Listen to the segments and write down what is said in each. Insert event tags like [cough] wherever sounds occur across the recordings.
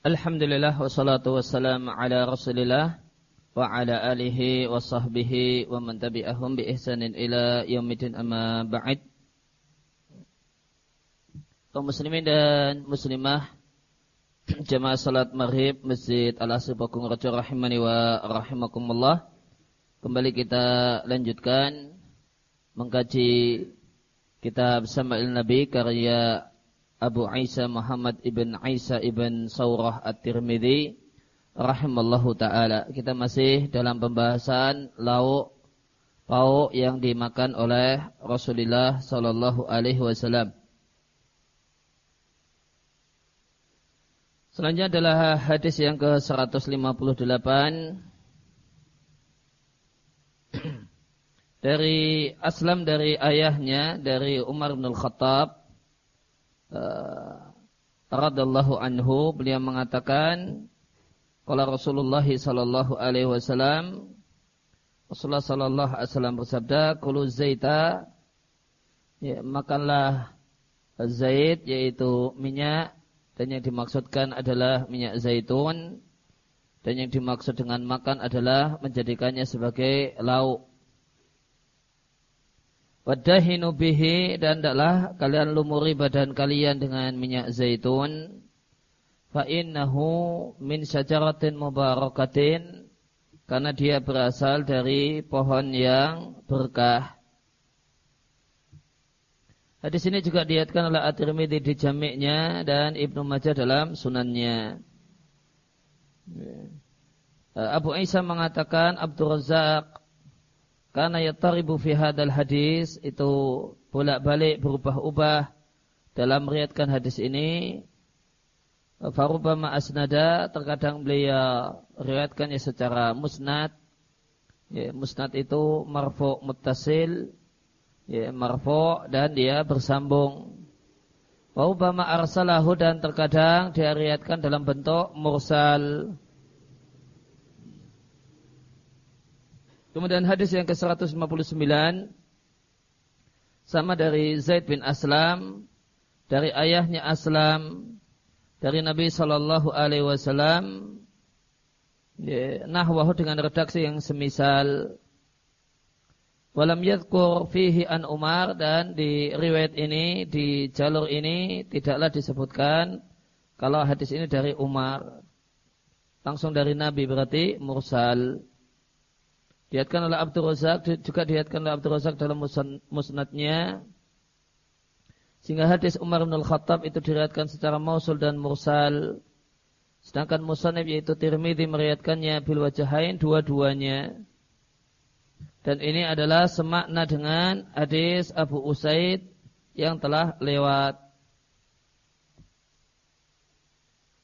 Alhamdulillah wassalatu wassalamu ala rasulillah wa ala alihi wa sahbihi wa man tabi'ahum bi ihsanin ila yaumidin amma ba'id kaum muslimin dan muslimah jamaah salat maghrib Masjid Al-Asr Pakung rahimani wa rahimakumullah. Kembali kita lanjutkan mengkaji kitab Sama'il Nabi karya Abu Isa Muhammad ibn Isa ibn Saurah At-Tirmidzi rahimallahu taala. Kita masih dalam pembahasan lauk pauk yang dimakan oleh Rasulullah sallallahu alaihi wasallam. Selanjutnya adalah hadis yang ke-158 dari Aslam dari ayahnya dari Umar bin Khattab uh, radallahu anhu beliau mengatakan kalau Rasulullah sallallahu alaihi wasallam Rasulullah sallallahu alaihi wasallam bersabda kulu zaita ya, makanlah zait yaitu minyak dan yang dimaksudkan adalah minyak zaitun dan yang dimaksud dengan makan adalah menjadikannya sebagai lauk Wadahinu bihi dan adalah kalian lumuri badan kalian dengan minyak zaitun. Fa innahu min syajaratin mubarakatin karena dia berasal dari pohon yang berkah. Hadis ini juga diatkan oleh At-Tirmidzi di jamiknya dan Ibnu Majah dalam sunannya. Abu Isa mengatakan Abdul Razak karena yataribu fi hadal hadis itu bolak-balik berubah-ubah dalam meriatkan hadis ini. Farubama asnada terkadang beliau riwayatkannya secara musnad. Ya, musnad itu marfu muttasil, ya, marfu dan dia bersambung. Farubama arsalahu dan terkadang dia riwayatkan dalam bentuk mursal. Kemudian hadis yang ke-159 sama dari Zaid bin Aslam dari ayahnya Aslam dari Nabi sallallahu alaihi wasallam ya, nahwahu dengan redaksi yang semisal walam yadhkur fihi an Umar dan di riwayat ini di jalur ini tidaklah disebutkan kalau hadis ini dari Umar. Langsung dari Nabi berarti mursal Diatkan oleh Abdul Razak, juga diatkan oleh Abdul Razak dalam musnadnya. Sehingga hadis Umar bin Al-Khattab itu diriatkan secara mausul dan mursal. Sedangkan musanib yaitu Tirmidzi meriatkannya bil wajahain dua-duanya. Dan ini adalah semakna dengan hadis Abu Usaid yang telah lewat.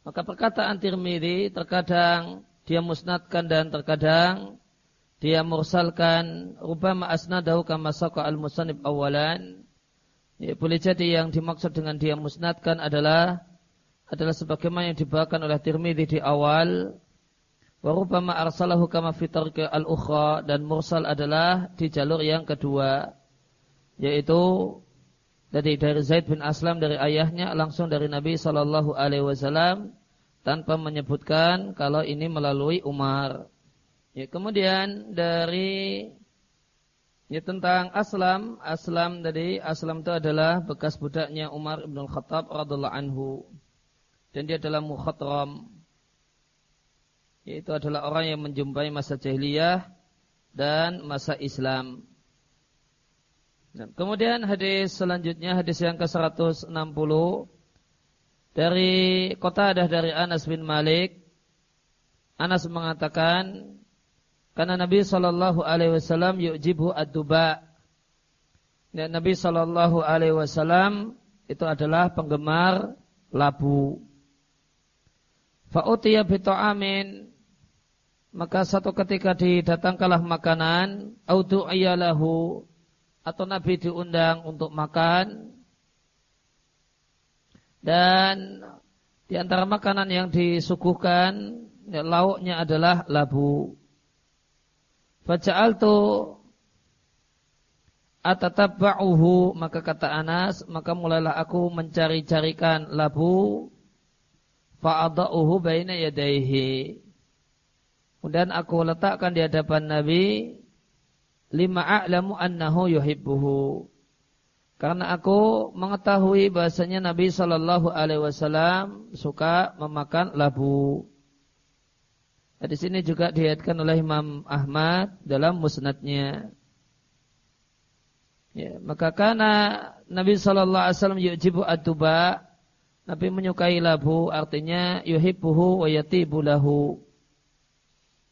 Maka perkataan Tirmidzi terkadang dia musnadkan dan terkadang dia mursalkan rubama asnadahu kama saqa al-musannif awalan ya, boleh jadi yang dimaksud dengan dia musnadkan adalah adalah sebagaimana yang dibawakan oleh Tirmidzi di awal wa rubama arsalahu kama fi al-ukhra dan mursal adalah di jalur yang kedua yaitu dari dari Zaid bin Aslam dari ayahnya langsung dari Nabi sallallahu alaihi wasallam tanpa menyebutkan kalau ini melalui Umar Ya, kemudian dari ya tentang Aslam, Aslam tadi Aslam itu adalah bekas budaknya Umar bin Khattab radhiallahu anhu. Dan dia adalah mukhatram. Yaitu adalah orang yang menjumpai masa jahiliyah dan masa Islam. Nah, kemudian hadis selanjutnya hadis yang ke-160 dari kota ada dari Anas bin Malik. Anas mengatakan karena Nabi Shallallahu Alaihi Wasallam yujibu ad-duba. Dan Nabi Shallallahu Alaihi Wasallam itu adalah penggemar labu. Fa'utiya amin. Maka satu ketika didatangkanlah makanan. Audu ayalahu. Atau Nabi diundang untuk makan. Dan di antara makanan yang disuguhkan. Ya, lauknya adalah labu. Faja'altu atatabba'uhu maka kata Anas maka mulailah aku mencari-carikan labu fa'adha'uhu baina yadayhi. Kemudian aku letakkan di hadapan Nabi lima a'lamu annahu yuhibbuhu. Karena aku mengetahui bahasanya Nabi Shallallahu Alaihi Wasallam suka memakan labu. Di sini juga dilihatkan oleh Imam Ahmad dalam musnadnya. Ya, maka karena Nabi Shallallahu Alaihi Wasallam yujibu atuba, Nabi menyukai labu, artinya yuhibbuhu wa yatibu lahu.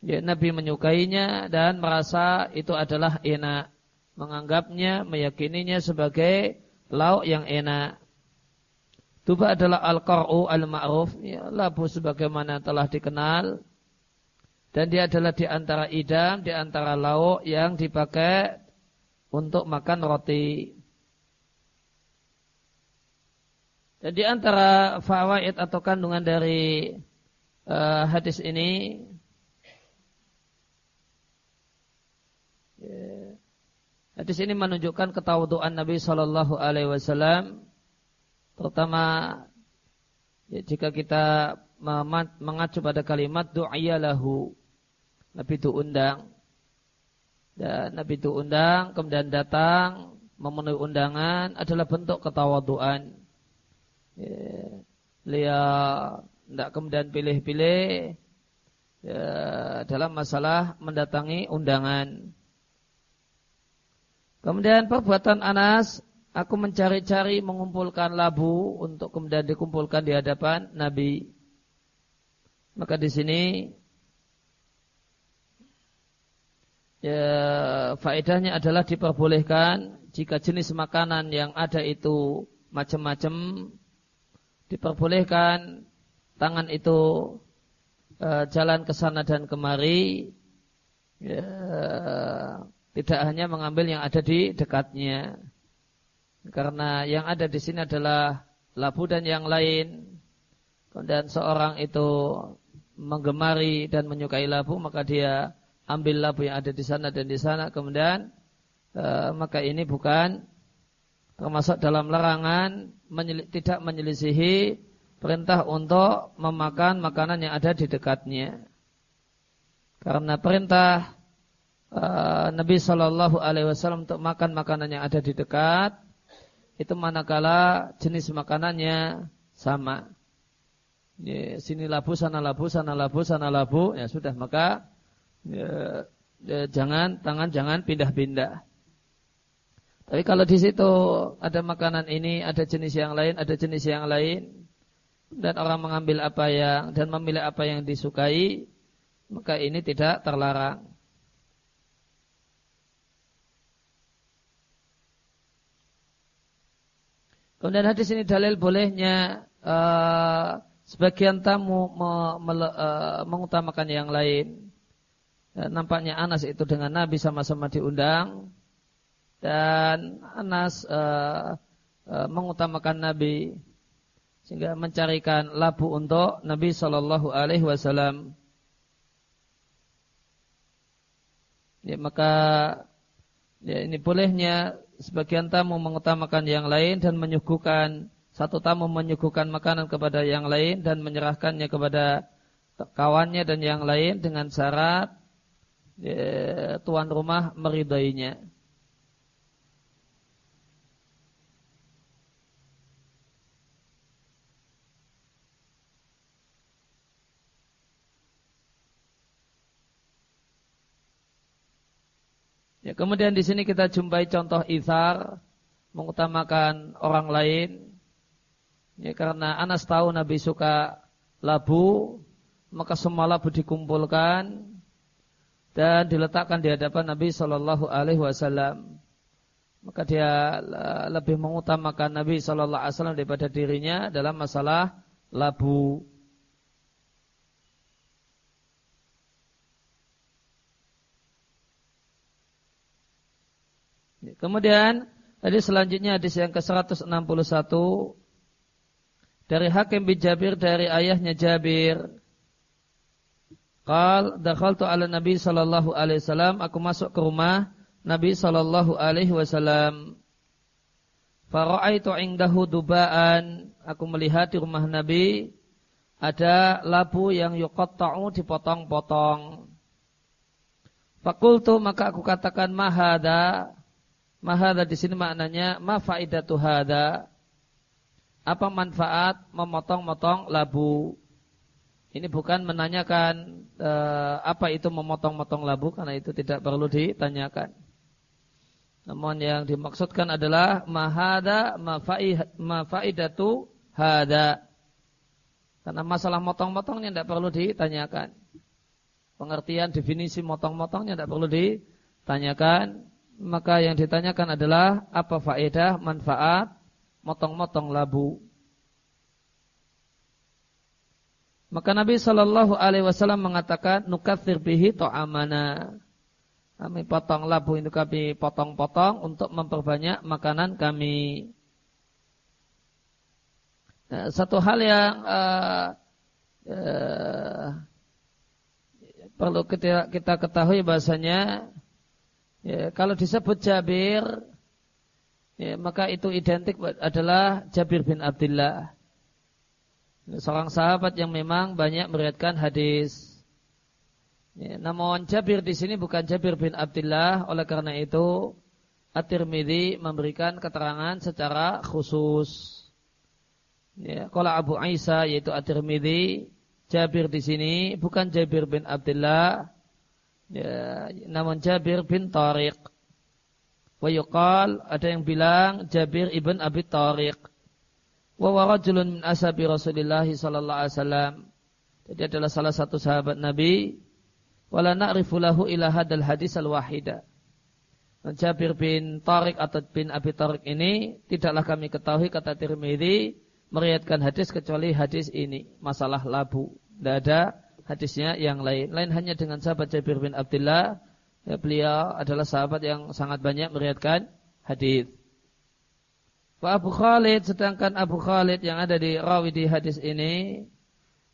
Ya, Nabi menyukainya dan merasa itu adalah enak menganggapnya, meyakininya sebagai lauk yang enak. Tuba adalah al-qar'u al-ma'ruf, ya, labu sebagaimana telah dikenal. Dan dia adalah di antara idam, di antara lauk yang dipakai untuk makan roti. Dan di antara fawaid atau kandungan dari uh, hadis ini, yeah Hadis ini menunjukkan ketawaduan Nabi Shallallahu Alaihi Wasallam, terutama ya, jika kita mengacu pada kalimat lahu, Nabi itu undang, dan Nabi itu undang, kemudian datang memenuhi undangan adalah bentuk ketawaduan. Ya, dia tidak kemudian pilih-pilih ya, dalam masalah mendatangi undangan. Kemudian perbuatan Anas, aku mencari-cari mengumpulkan labu untuk kemudian dikumpulkan di hadapan Nabi. Maka di sini ya, faedahnya adalah diperbolehkan jika jenis makanan yang ada itu macam-macam diperbolehkan tangan itu e, jalan ke sana dan kemari ya, tidak hanya mengambil yang ada di dekatnya. Karena yang ada di sini adalah labu dan yang lain. Dan seorang itu menggemari dan menyukai labu, maka dia ambil labu yang ada di sana dan di sana. Kemudian e, maka ini bukan termasuk dalam larangan menyel, tidak menyelisihi perintah untuk memakan makanan yang ada di dekatnya. Karena perintah uh, Nabi Shallallahu Alaihi Wasallam untuk makan makanan yang ada di dekat itu manakala jenis makanannya sama. Ya, sini labu, sana labu, sana labu, sana labu, ya sudah maka ya, ya, jangan tangan jangan pindah-pindah. Tapi kalau di situ ada makanan ini, ada jenis yang lain, ada jenis yang lain, dan orang mengambil apa yang dan memilih apa yang disukai, maka ini tidak terlarang. Kemudian hadis ini dalil bolehnya uh, sebagian tamu me, me, uh, mengutamakan yang lain. Dan nampaknya Anas itu dengan Nabi sama-sama diundang dan Anas uh, uh, mengutamakan Nabi sehingga mencarikan labu untuk Nabi Shallallahu Alaihi Wasallam. Ya, maka ya, ini bolehnya sebagian tamu mengutamakan yang lain dan menyuguhkan satu tamu menyuguhkan makanan kepada yang lain dan menyerahkannya kepada kawannya dan yang lain dengan syarat ya, tuan rumah meridainya. Ya, kemudian di sini kita jumpai contoh ithar mengutamakan orang lain. Ya, karena Anas tahu Nabi suka labu, maka semua labu dikumpulkan dan diletakkan di hadapan Nabi Shallallahu Alaihi Wasallam. Maka dia lebih mengutamakan Nabi Shallallahu Alaihi Wasallam daripada dirinya dalam masalah labu. Kemudian hadis selanjutnya hadis yang ke-161 dari Hakim bin Jabir dari ayahnya Jabir. Qal dakhaltu ala Nabi sallallahu alaihi wasallam aku masuk ke rumah Nabi sallallahu alaihi wasallam. Fara'aitu indahu dubaan aku melihat di rumah Nabi ada labu yang yuqatta'u dipotong-potong. Fakultu maka aku katakan mahada. Mahada di sini maknanya ma faidatu hada. Apa manfaat memotong-motong labu? Ini bukan menanyakan e, apa itu memotong-motong labu karena itu tidak perlu ditanyakan. Namun yang dimaksudkan adalah mahada mafaidatu hada. Karena masalah motong-motongnya tidak perlu ditanyakan. Pengertian definisi motong-motongnya tidak perlu ditanyakan. Maka yang ditanyakan adalah apa faedah, manfaat, motong-motong labu. Maka Nabi Shallallahu Alaihi Wasallam mengatakan nukathir bihi to'amana. Kami potong labu itu kami potong-potong untuk memperbanyak makanan kami. Nah, satu hal yang uh, uh, perlu kita, kita ketahui bahasanya ya, kalau disebut Jabir ya, maka itu identik adalah Jabir bin Abdullah seorang sahabat yang memang banyak meriatkan hadis ya, namun Jabir di sini bukan Jabir bin Abdullah oleh karena itu At-Tirmidzi memberikan keterangan secara khusus ya, kalau Abu Isa yaitu At-Tirmidzi Jabir di sini bukan Jabir bin Abdullah, ya, namun Jabir bin Tariq. Wa yuqal, ada yang bilang Jabir ibn Abi Tariq. Wa warajulun min ashabi Rasulullah sallallahu alaihi wasallam. Jadi adalah salah satu sahabat Nabi. Wala na'rifu lahu ila hadal hadis al-wahida. Jabir bin Tariq atau bin Abi Tariq ini tidaklah kami ketahui kata Tirmidzi meriatkan hadis kecuali hadis ini masalah labu. Tidak ada hadisnya yang lain. Lain hanya dengan sahabat Jabir bin Abdullah. Ya, beliau adalah sahabat yang sangat banyak meriatkan hadis. Wa Abu Khalid sedangkan Abu Khalid yang ada di rawi di hadis ini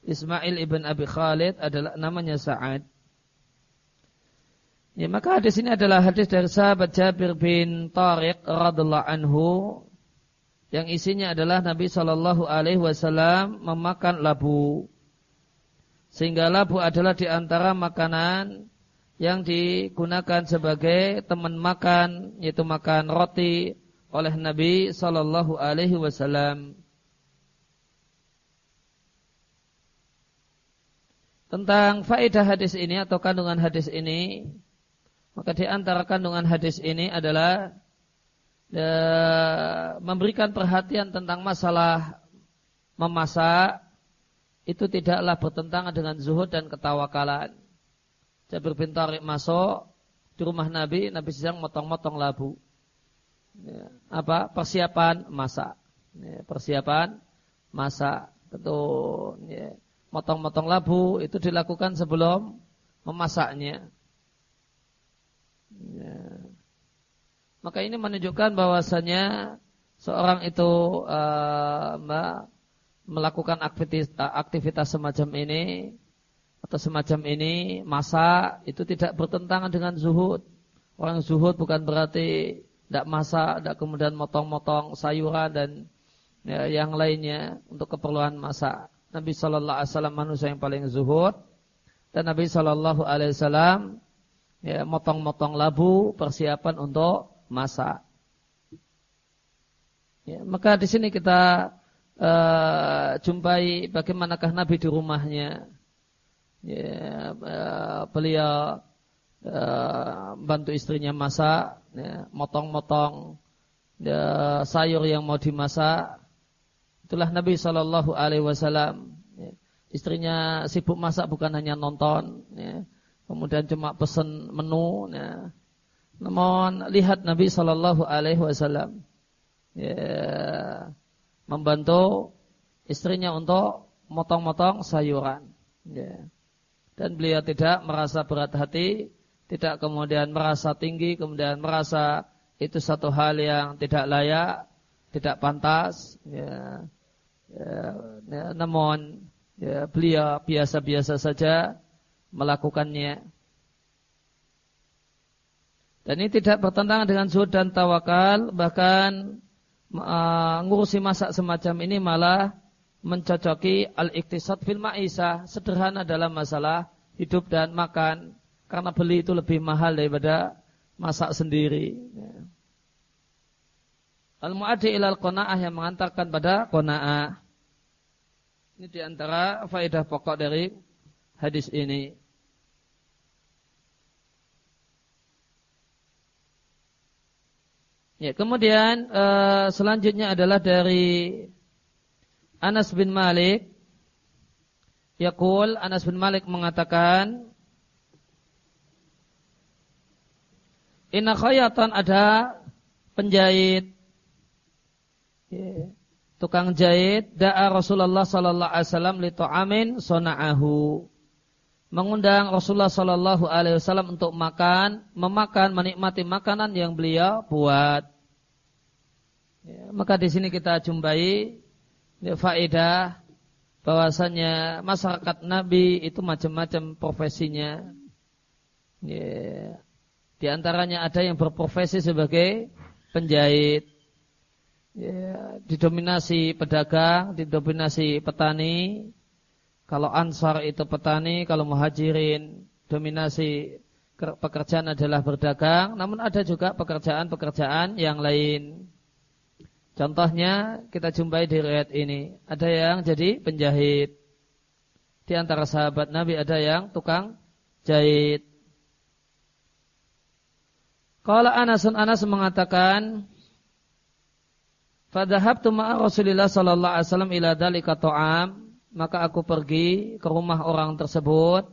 Ismail ibn Abi Khalid adalah namanya Sa'ad. Ya, maka hadis ini adalah hadis dari sahabat Jabir bin Tariq radhiallahu anhu yang isinya adalah Nabi Shallallahu Alaihi Wasallam memakan labu, sehingga labu adalah di antara makanan yang digunakan sebagai teman makan, yaitu makan roti oleh Nabi Shallallahu Alaihi Wasallam. Tentang faedah hadis ini atau kandungan hadis ini, maka di antara kandungan hadis ini adalah memberikan perhatian tentang masalah memasak itu tidaklah bertentangan dengan zuhud dan ketawakalan. Jabir bin Tariq masuk di rumah Nabi, Nabi sedang motong-motong labu. Ya, apa? Persiapan masak. Ya, persiapan masak. Tentu ya, motong-motong labu itu dilakukan sebelum memasaknya. Ya. Maka ini menunjukkan bahwasanya seorang itu uh, melakukan aktivitas, aktivitas semacam ini atau semacam ini masa itu tidak bertentangan dengan zuhud. Orang zuhud bukan berarti tidak masak, tidak kemudian motong-motong sayuran dan ya, yang lainnya untuk keperluan masak. Nabi Shallallahu Alaihi Wasallam manusia yang paling zuhud dan Nabi Shallallahu Alaihi Wasallam ya, motong-motong labu persiapan untuk masa. Ya, maka di sini kita uh, jumpai bagaimanakah Nabi di rumahnya. Ya, uh, beliau uh, bantu istrinya masak, ya, motong-motong ya, sayur yang mau dimasak. Itulah Nabi Shallallahu Alaihi Wasallam. Ya. Istrinya sibuk masak bukan hanya nonton, ya. kemudian cuma pesen menu. Ya namun lihat Nabi Shallallahu Alaihi Wasallam ya, membantu istrinya untuk motong-motong sayuran. Ya. Dan beliau tidak merasa berat hati, tidak kemudian merasa tinggi, kemudian merasa itu satu hal yang tidak layak, tidak pantas. Ya. Ya, ya, namun ya, beliau biasa-biasa saja melakukannya. Dan ini tidak bertentangan dengan zuhud dan tawakal, bahkan uh, ngurusi masak semacam ini malah mencocoki al-iktisad fil ma'isah, sederhana dalam masalah hidup dan makan karena beli itu lebih mahal daripada masak sendiri. Al-mu'adi ilal qanaah yang mengantarkan pada qanaah. Ini di antara faedah pokok dari hadis ini. Ya, kemudian uh, selanjutnya adalah dari Anas bin Malik. Yaqul Anas bin Malik mengatakan Inna khayatan ada penjahit. Tukang jahit. Da'a Rasulullah sallallahu alaihi wasallam li ta'amin sona'ahu. Mengundang Rasulullah Shallallahu Alaihi Wasallam untuk makan, memakan, menikmati makanan yang beliau buat. Ya, maka di sini kita jumpai ya, faedah bahwasanya masyarakat Nabi itu macam-macam profesinya. Ya, di antaranya ada yang berprofesi sebagai penjahit, ya, didominasi pedagang, didominasi petani. Kalau ansar itu petani, kalau muhajirin dominasi pekerjaan adalah berdagang, namun ada juga pekerjaan-pekerjaan yang lain. Contohnya kita jumpai di riwayat ini. Ada yang jadi penjahit. Di antara sahabat Nabi ada yang tukang jahit. Kalau Anasun Anas mengatakan, Fadahabtu ma'a Rasulillah sallallahu alaihi wasallam ila dalika ta'am, maka aku pergi ke rumah orang tersebut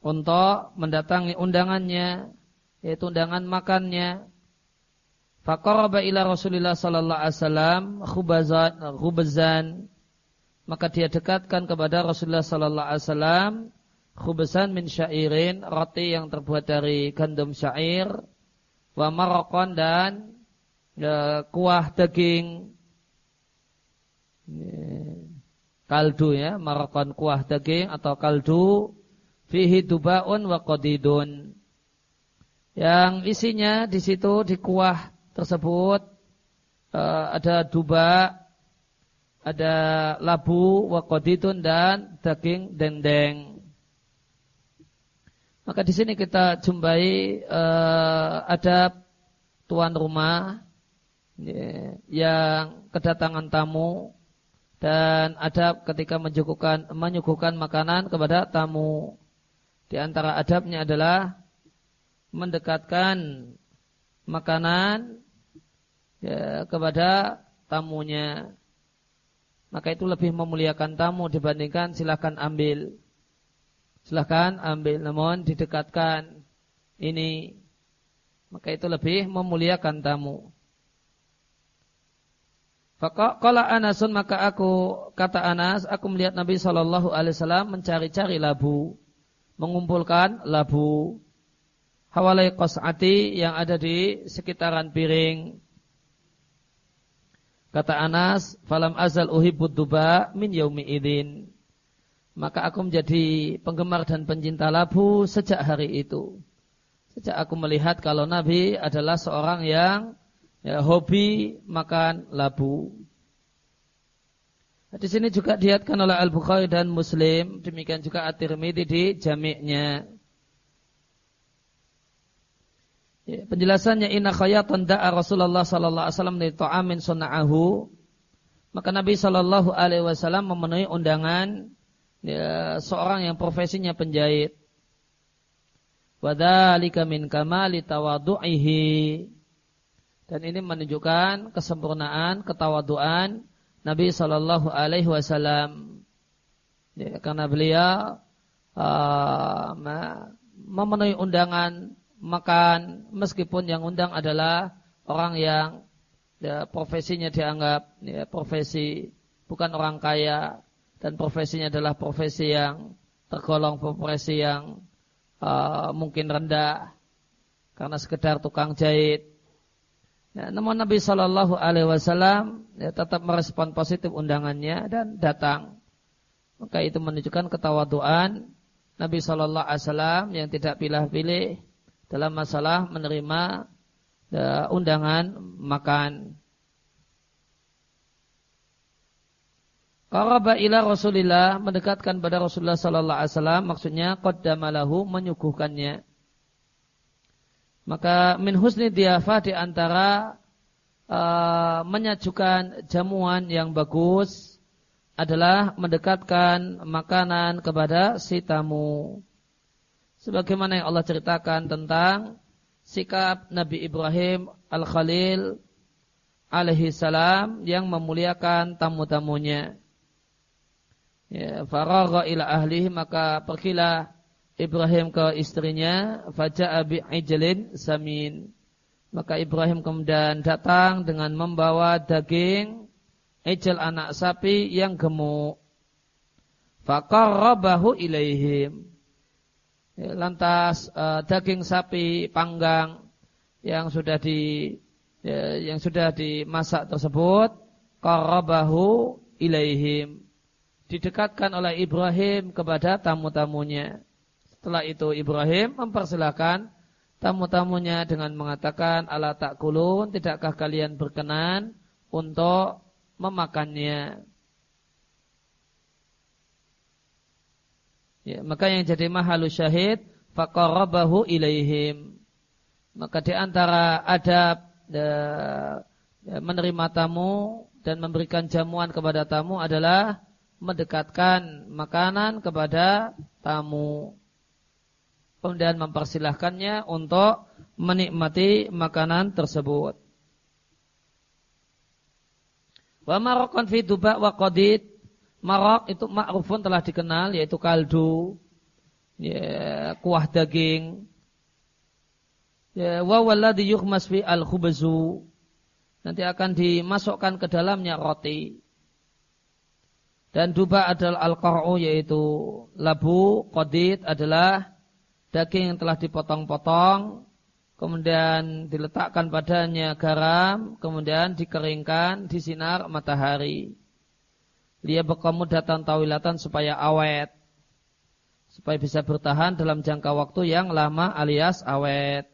untuk mendatangi undangannya, yaitu undangan makannya. Faqaraba ila Rasulillah sallallahu alaihi wasallam khubazan khubazan. Maka dia dekatkan kepada Rasulullah sallallahu alaihi wasallam khubazan min syairin roti yang terbuat dari gandum syair wa maraqan dan ya, kuah daging. Kaldu ya maraqan kuah daging atau kaldu. Fihi dubaun wa qadidun. Yang isinya di situ di kuah tersebut uh, ada duba, ada labu, wakoditun dan daging dendeng. Maka di sini kita jumpai uh, ada tuan rumah ya, yang kedatangan tamu dan ada ketika menyuguhkan menyuguhkan makanan kepada tamu. Di antara adabnya adalah mendekatkan makanan ya, kepada tamunya. Maka itu lebih memuliakan tamu dibandingkan silahkan ambil. Silahkan ambil, namun didekatkan ini. Maka itu lebih memuliakan tamu. Kala Anasun maka aku kata Anas aku melihat Nabi Shallallahu Alaihi Wasallam mencari-cari labu, mengumpulkan labu, hawalai qas'ati yang ada di sekitaran piring. Kata Anas, falam azal uhibbud duba min yaumi idin. Maka aku menjadi penggemar dan pencinta labu sejak hari itu. Sejak aku melihat kalau Nabi adalah seorang yang ya, hobi makan labu. Di sini juga dihatkan oleh Al-Bukhari dan Muslim. Demikian juga At-Tirmidzi di jamiknya. Ya, penjelasannya inna khayatan da'a Rasulullah sallallahu alaihi wasallam li ta'amin. Maka Nabi sallallahu alaihi wasallam memenuhi undangan ya, seorang yang profesinya penjahit. Wadzalika min kamali tawadhu'ihi. Dan ini menunjukkan kesempurnaan, ketawaduan Nabi sallallahu alaihi wasallam. Ya, karena beliau uh, memenuhi undangan makan meskipun yang undang adalah orang yang ya, profesinya dianggap ya, profesi bukan orang kaya dan profesinya adalah profesi yang tergolong profesi yang uh, mungkin rendah karena sekedar tukang jahit. Ya, namun Nabi Shallallahu Alaihi Wasallam ya, tetap merespon positif undangannya dan datang. Maka itu menunjukkan ketawaduan Nabi Shallallahu Alaihi Wasallam yang tidak pilih-pilih dalam masalah menerima uh, undangan makan. Qaraba ila Rasulillah mendekatkan pada Rasulullah sallallahu alaihi wasallam maksudnya qaddamalahu menyuguhkannya. Maka min husni diafah di antara uh, menyajukan jamuan yang bagus adalah mendekatkan makanan kepada si tamu. Sebagaimana yang Allah ceritakan tentang sikap Nabi Ibrahim Al-Khalil alaihi salam yang memuliakan tamu-tamunya. Ya, faragha ila ahlihi maka pergilah Ibrahim ke istrinya faja'a bi'ijlin samin. Maka Ibrahim kemudian datang dengan membawa daging ijl anak sapi yang gemuk. Faqarrabahu ilaihim. Ya, lantas uh, daging sapi panggang yang sudah di ya, yang sudah dimasak tersebut qarrabahu ilaihim didekatkan oleh Ibrahim kepada tamu-tamunya. Setelah itu Ibrahim mempersilahkan tamu-tamunya dengan mengatakan ala takulun tidakkah kalian berkenan untuk memakannya. Ya, maka yang jadi mahalu syahid faqarrabahu ilaihim. Maka di antara adab ya, menerima tamu dan memberikan jamuan kepada tamu adalah mendekatkan makanan kepada tamu. Kemudian mempersilahkannya untuk menikmati makanan tersebut. Wa marokon fi duba wa qadid. Marok itu ma'rufun telah dikenal yaitu kaldu, ya, kuah daging. Ya, wa walladhi yukhmas fi al-khubzu. Nanti akan dimasukkan ke dalamnya roti. Dan duba adalah al-qar'u yaitu labu, qadid adalah daging yang telah dipotong-potong, kemudian diletakkan padanya garam, kemudian dikeringkan di sinar matahari. Dia berkamu datang tawilatan supaya awet. Supaya bisa bertahan dalam jangka waktu yang lama alias awet.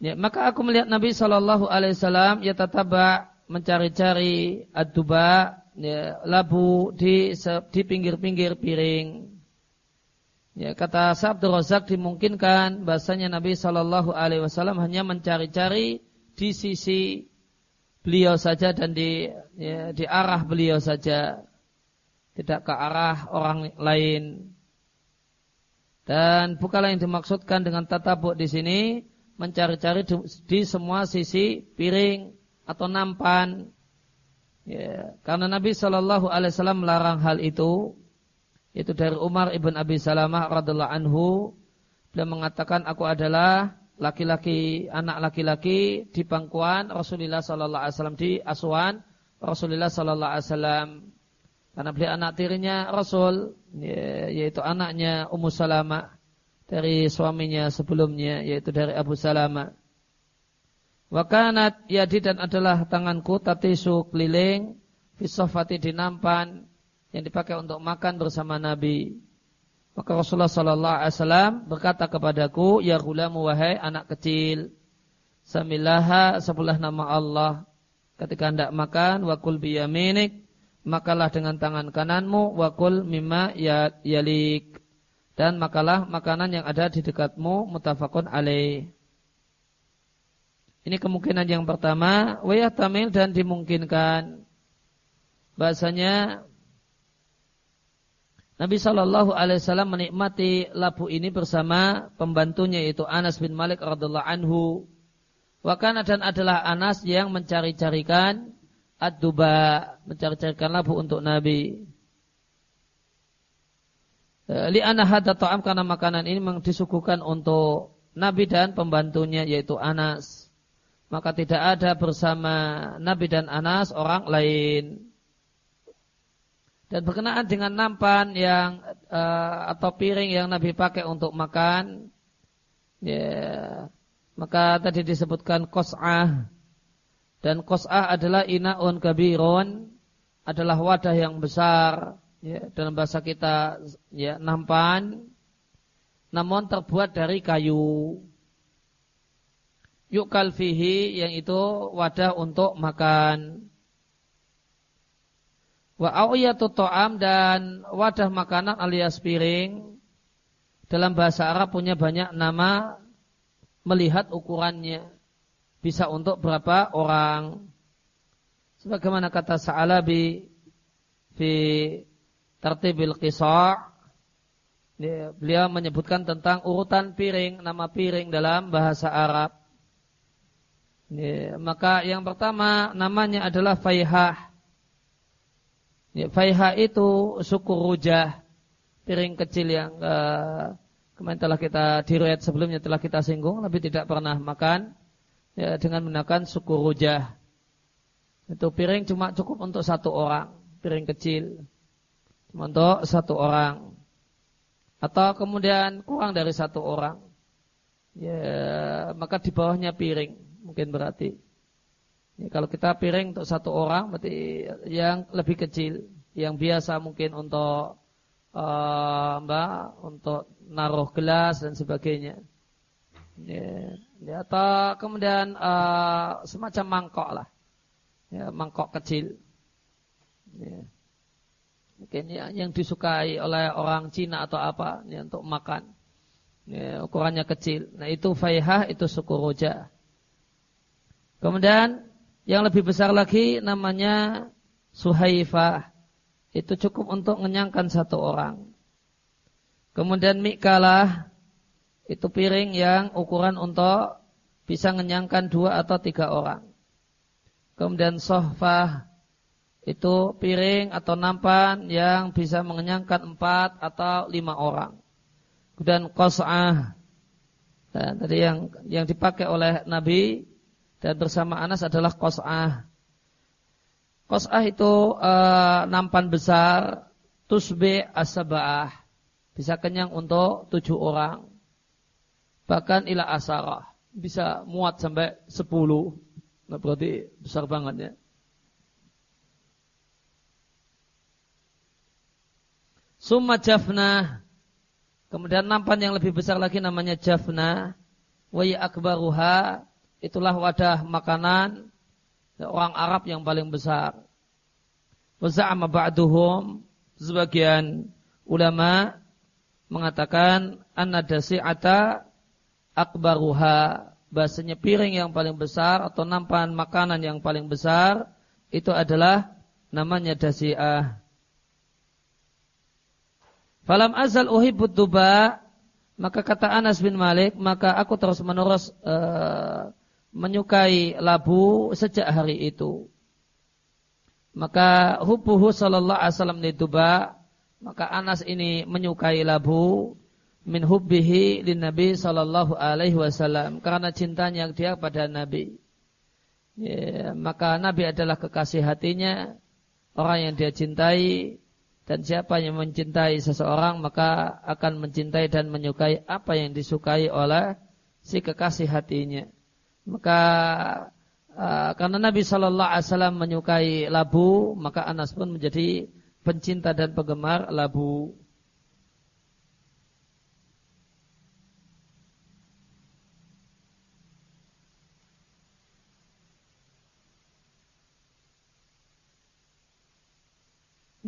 Ya, maka aku melihat Nabi Shallallahu Alaihi Wasallam ya tataba mencari-cari aduba ya, labu di di pinggir-pinggir piring. Ya, kata Sabtu Razak dimungkinkan bahasanya Nabi Shallallahu Alaihi Wasallam hanya mencari-cari di sisi beliau saja dan di ya, di arah beliau saja, tidak ke arah orang lain. Dan bukanlah yang dimaksudkan dengan tatabuk di sini mencari-cari di, di semua sisi piring atau nampan. Ya, karena Nabi Shallallahu Alaihi Wasallam melarang hal itu. Itu dari Umar ibn Abi Salamah radhiallahu anhu. Beliau mengatakan aku adalah laki-laki anak laki-laki di pangkuan Rasulullah Shallallahu Alaihi Wasallam di asuhan Rasulullah Shallallahu Alaihi Wasallam. Karena beliau anak tirinya Rasul, ya, yaitu anaknya Ummu Salamah dari suaminya sebelumnya yaitu dari Abu Salama. Wakanat yadi dan adalah tanganku tatisu keliling fisofati di nampan yang dipakai untuk makan bersama Nabi. Maka Rasulullah Sallallahu Alaihi Wasallam berkata kepadaku, Ya gulamu wahai anak kecil, Samilaha sebelah nama Allah. Ketika hendak makan, wakul biyaminik, makalah dengan tangan kananmu, wakul mimma ya, yalik dan makalah makanan yang ada di dekatmu mutafakun alaih. Ini kemungkinan yang pertama, wayah tamil dan dimungkinkan bahasanya Nabi Shallallahu Alaihi Wasallam menikmati labu ini bersama pembantunya yaitu Anas bin Malik radhiallahu anhu. Wakana dan adalah Anas yang mencari-carikan ad-duba, mencari-carikan labu untuk Nabi. Eh, li'anna hadha ta'am karena makanan ini memang disuguhkan untuk Nabi dan pembantunya yaitu Anas. Maka tidak ada bersama Nabi dan Anas orang lain. Dan berkenaan dengan nampan yang uh, atau piring yang Nabi pakai untuk makan, ya, maka tadi disebutkan kos'ah. Dan kos'ah adalah ina'un kabirun, adalah wadah yang besar ya, dalam bahasa kita ya nampan namun terbuat dari kayu yukal fihi yang itu wadah untuk makan. Wa awiyatu to'am dan wadah makanan alias piring dalam bahasa Arab punya banyak nama melihat ukurannya. Bisa untuk berapa orang. Sebagaimana kata Sa'alabi fi tartibil qisa' beliau menyebutkan tentang urutan piring, nama piring dalam bahasa Arab. maka yang pertama namanya adalah faihah. Ya, faiha itu suku rujah, piring kecil yang uh, kemarin telah kita diriwayat sebelumnya telah kita singgung, tapi tidak pernah makan ya, dengan menggunakan suku rujah. Itu piring cuma cukup untuk satu orang, piring kecil, untuk satu orang, atau kemudian kurang dari satu orang, ya maka di bawahnya piring mungkin berarti. Ya, kalau kita piring untuk satu orang berarti yang lebih kecil, yang biasa mungkin untuk uh, mbak untuk naruh gelas dan sebagainya. Ya, ya, atau kemudian uh, semacam mangkok lah, ya, mangkok kecil. Ya. Mungkin ya, yang disukai oleh orang Cina atau apa ya, untuk makan. Ya, ukurannya kecil. Nah itu faihah itu suku roja. Kemudian yang lebih besar lagi namanya Suhaifah. Itu cukup untuk mengenyangkan satu orang. Kemudian Mikalah itu piring yang ukuran untuk bisa mengenyangkan dua atau tiga orang. Kemudian Sohfah itu piring atau nampan yang bisa mengenyangkan empat atau lima orang. Kemudian Qas'ah. Dan tadi yang yang dipakai oleh Nabi dan bersama Anas adalah kos'ah. Kos'ah itu uh, nampan besar, tusbe asabah, bisa kenyang untuk tujuh orang. Bahkan ila asarah, bisa muat sampai sepuluh. Nah, berarti besar banget ya. Summa jafna. Kemudian nampan yang lebih besar lagi namanya jafna. Wa akbaruha itulah wadah makanan orang Arab yang paling besar. Waza'ama ba'duhum sebagian ulama mengatakan anna dasi'ata akbaruha bahasanya piring yang paling besar atau nampan makanan yang paling besar itu adalah namanya dasi'ah. Falam azal uhibud duba. Maka kata Anas bin Malik maka aku terus menerus uh, menyukai labu sejak hari itu. Maka hubuhu sallallahu alaihi wasallam duba, maka Anas ini menyukai labu. Min hubbihi lin Nabi sallallahu alaihi wasallam. Karena cintanya dia pada Nabi. Ya, maka Nabi adalah kekasih hatinya, orang yang dia cintai dan siapa yang mencintai seseorang maka akan mencintai dan menyukai apa yang disukai oleh si kekasih hatinya. Maka uh, karena Nabi Shallallahu Alaihi Wasallam menyukai labu, maka Anas pun menjadi pencinta dan penggemar labu.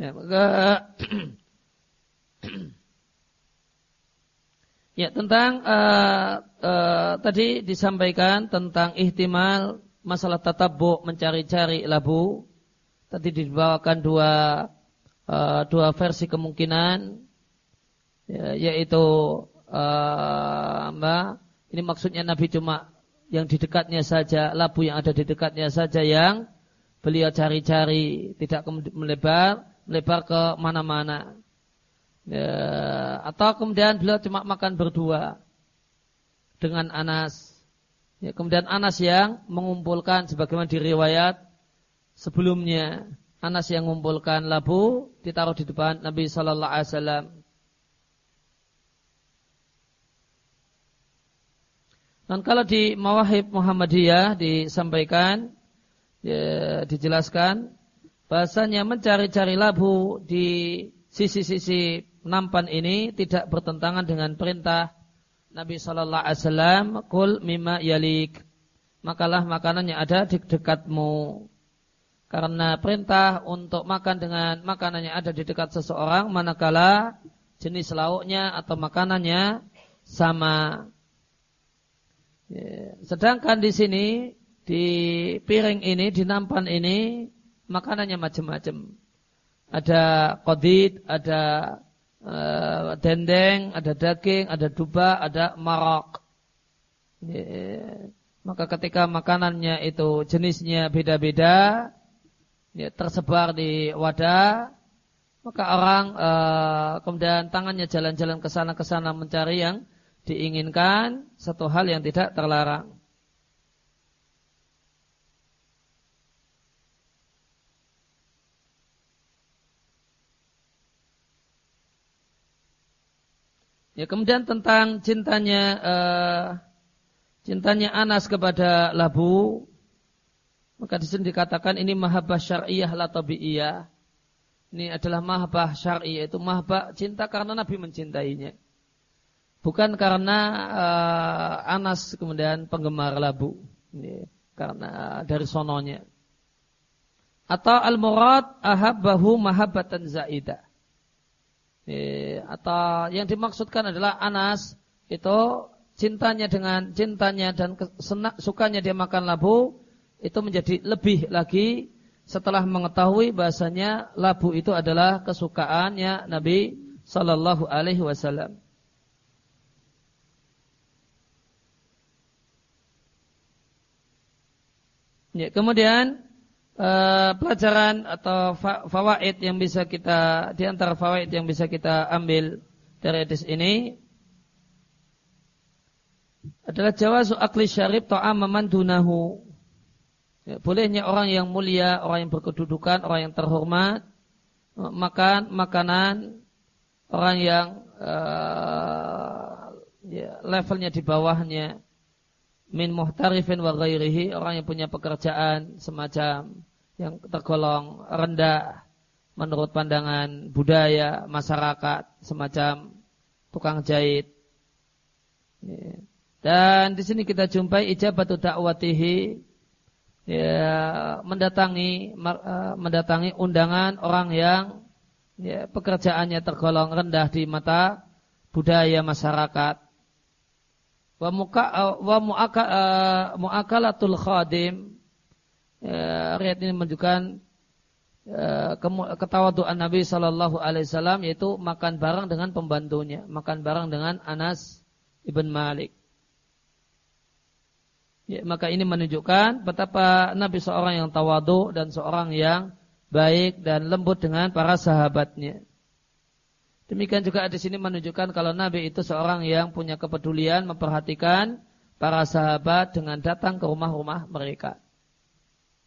Ya, maka [clears throat] Ya tentang uh, uh, tadi disampaikan tentang ihtimal masalah tatabbu mencari-cari labu. Tadi dibawakan dua uh, dua versi kemungkinan ya, yaitu uh, ini maksudnya Nabi cuma yang di dekatnya saja labu yang ada di dekatnya saja yang beliau cari-cari tidak melebar melebar ke mana-mana Ya, atau kemudian beliau cuma makan berdua dengan Anas. Ya, kemudian Anas yang mengumpulkan sebagaimana di riwayat sebelumnya. Anas yang mengumpulkan labu ditaruh di depan Nabi Shallallahu Alaihi Wasallam. Dan kalau di Mawahib Muhammadiyah disampaikan, ya, dijelaskan bahasanya mencari-cari labu di sisi-sisi nampan ini tidak bertentangan dengan perintah Nabi Shallallahu Alaihi Wasallam kul mimma yalik makalah makanan yang ada di dekatmu. Karena perintah untuk makan dengan makanan yang ada di dekat seseorang manakala jenis lauknya atau makanannya sama. Ya, sedangkan di sini di piring ini, di nampan ini makanannya macam-macam. Ada kodit, ada uh, dendeng, ada daging, ada duba, ada marok. Ya, maka ketika makanannya itu jenisnya beda-beda, ya, tersebar di wadah, maka orang uh, kemudian tangannya jalan-jalan ke sana ke sana mencari yang diinginkan satu hal yang tidak terlarang. Ya kemudian tentang cintanya uh, cintanya Anas kepada labu maka di sini dikatakan ini mahabbah syariah la tabi'iyah. Ini adalah mahabbah syariah itu mahabbah cinta karena Nabi mencintainya. Bukan karena uh, Anas kemudian penggemar labu. Ini, karena dari sononya. Atau al-murad ahabbahu mahabbatan zaidah. Atau yang dimaksudkan adalah Anas itu cintanya dengan cintanya dan sukanya dia makan labu itu menjadi lebih lagi setelah mengetahui bahasanya labu itu adalah kesukaannya Nabi Sallallahu Alaihi Wasallam. Ya, kemudian uh, pelajaran atau fa fawaid yang bisa kita di antara fawaid yang bisa kita ambil dari hadis ini adalah jawazu akli syarib ta'am dunahu Ya, bolehnya orang yang mulia, orang yang berkedudukan, orang yang terhormat makan makanan orang yang uh, ya, levelnya di bawahnya min muhtarifin wa ghairihi orang yang punya pekerjaan semacam yang tergolong rendah menurut pandangan budaya masyarakat semacam tukang jahit ya. dan di sini kita jumpai ijabatu dakwatihi ya, mendatangi uh, mendatangi undangan orang yang ya, pekerjaannya tergolong rendah di mata budaya masyarakat. Wa muaka, uh, muakalatul khadim ya, riat ini menunjukkan uh, ketawaduan Nabi Shallallahu Alaihi Wasallam yaitu makan bareng dengan pembantunya, makan bareng dengan Anas ibn Malik. Ya, maka ini menunjukkan betapa Nabi seorang yang tawadu dan seorang yang baik dan lembut dengan para sahabatnya. Demikian juga di sini menunjukkan kalau Nabi itu seorang yang punya kepedulian memperhatikan para sahabat dengan datang ke rumah-rumah mereka.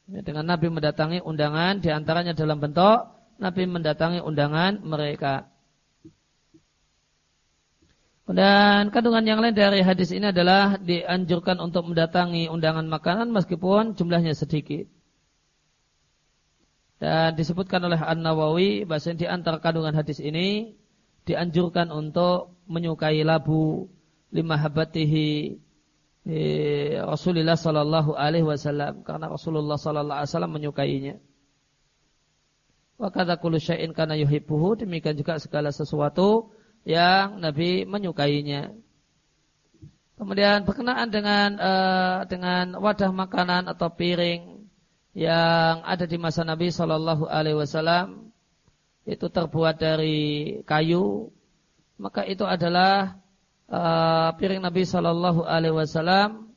Ya, dengan Nabi mendatangi undangan di antaranya dalam bentuk Nabi mendatangi undangan mereka. Dan kandungan yang lain dari hadis ini adalah dianjurkan untuk mendatangi undangan makanan meskipun jumlahnya sedikit. Dan disebutkan oleh An-Nawawi bahasa di antara kandungan hadis ini dianjurkan untuk menyukai labu lima habatihi Rasulullah Sallallahu Alaihi Wasallam karena Rasulullah Sallallahu Alaihi Wasallam menyukainya. Wa kata kullu syai'in kana yuhibbuhu demikian juga segala sesuatu yang Nabi menyukainya. Kemudian berkenaan dengan uh, dengan wadah makanan atau piring yang ada di masa Nabi Shallallahu Alaihi Wasallam itu terbuat dari kayu, maka itu adalah uh, piring Nabi Shallallahu Alaihi Wasallam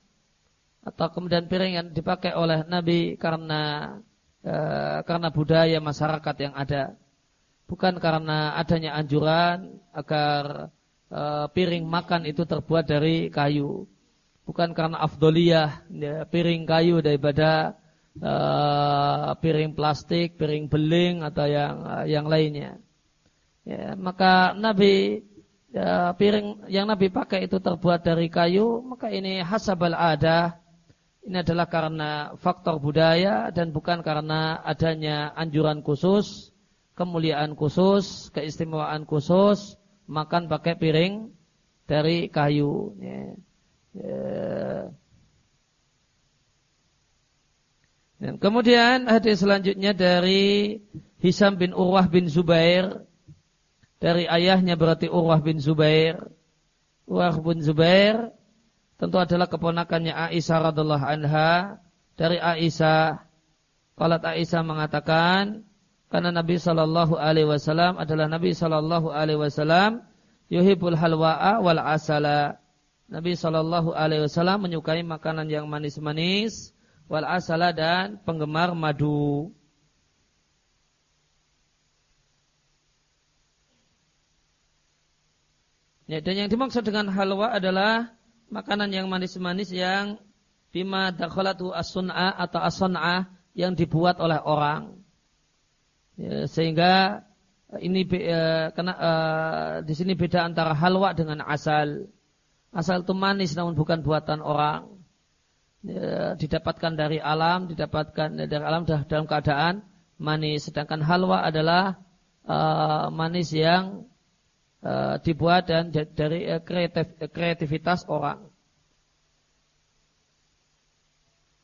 atau kemudian piring yang dipakai oleh Nabi karena uh, karena budaya masyarakat yang ada bukan karena adanya anjuran agar e, piring makan itu terbuat dari kayu. Bukan karena afdoliyah ya, piring kayu daripada piring plastik, piring beling atau yang yang lainnya. Ya, maka Nabi ya, piring yang Nabi pakai itu terbuat dari kayu, maka ini hasabal ada. Ini adalah karena faktor budaya dan bukan karena adanya anjuran khusus kemuliaan khusus, keistimewaan khusus, makan pakai piring dari kayu. Ya. Ya. Dan kemudian hadis selanjutnya dari Hisam bin Urwah bin Zubair dari ayahnya berarti Urwah bin Zubair. Urwah bin Zubair tentu adalah keponakannya Aisyah radhiallahu anha dari Aisyah. Qalat Aisyah mengatakan karena Nabi Shallallahu alaihi wasallam adalah Nabi Shallallahu alaihi wasallam yuhibul halwa'a wal asala. Nabi Shallallahu alaihi wasallam menyukai makanan yang manis-manis wal asala dan penggemar madu. Ya, dan yang dimaksud dengan halwa adalah makanan yang manis-manis yang bima dakhalatu as-sun'a atau as-sun'ah yang dibuat oleh orang. Ya, sehingga ini uh, kena, uh, di sini beda antara halwa dengan asal. Asal itu manis namun bukan buatan orang ya, didapatkan dari alam, didapatkan dari alam dalam keadaan manis. Sedangkan halwa adalah uh, manis yang uh, dibuat dan dari uh, kreatif, kreativitas orang.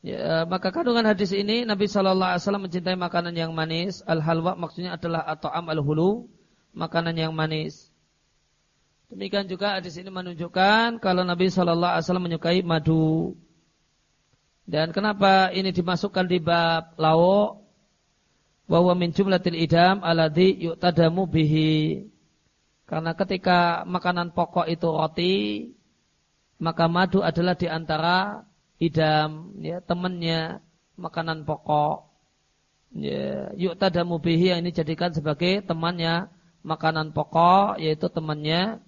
Ya, maka kandungan hadis ini Nabi Shallallahu Alaihi Wasallam mencintai makanan yang manis. Al halwa maksudnya adalah atau am al hulu makanan yang manis. Demikian juga hadis ini menunjukkan kalau Nabi Shallallahu Alaihi Wasallam menyukai madu. Dan kenapa ini dimasukkan di bab lauk? Bahwa min jumlatil idam alladhi yu'tadamu bihi. Karena ketika makanan pokok itu roti, maka madu adalah di antara idam, ya, temannya makanan pokok. Ya, yu'tadamu bihi yang ini jadikan sebagai temannya makanan pokok, yaitu temannya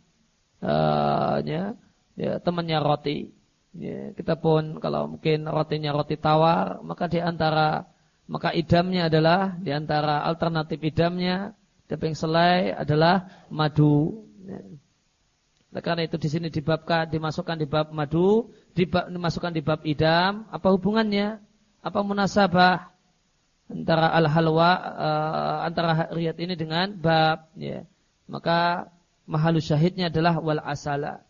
uh, ya, ya, temannya roti. Ya, kita pun kalau mungkin rotinya roti tawar, maka di antara maka idamnya adalah di antara alternatif idamnya tepung selai adalah madu. Ya. Karena itu di sini dibabkan dimasukkan di bab madu, dimasukkan di bab idam. Apa hubungannya? Apa munasabah antara al halwa uh, antara riat ini dengan bab? Ya. Maka mahalus syahidnya adalah wal asala.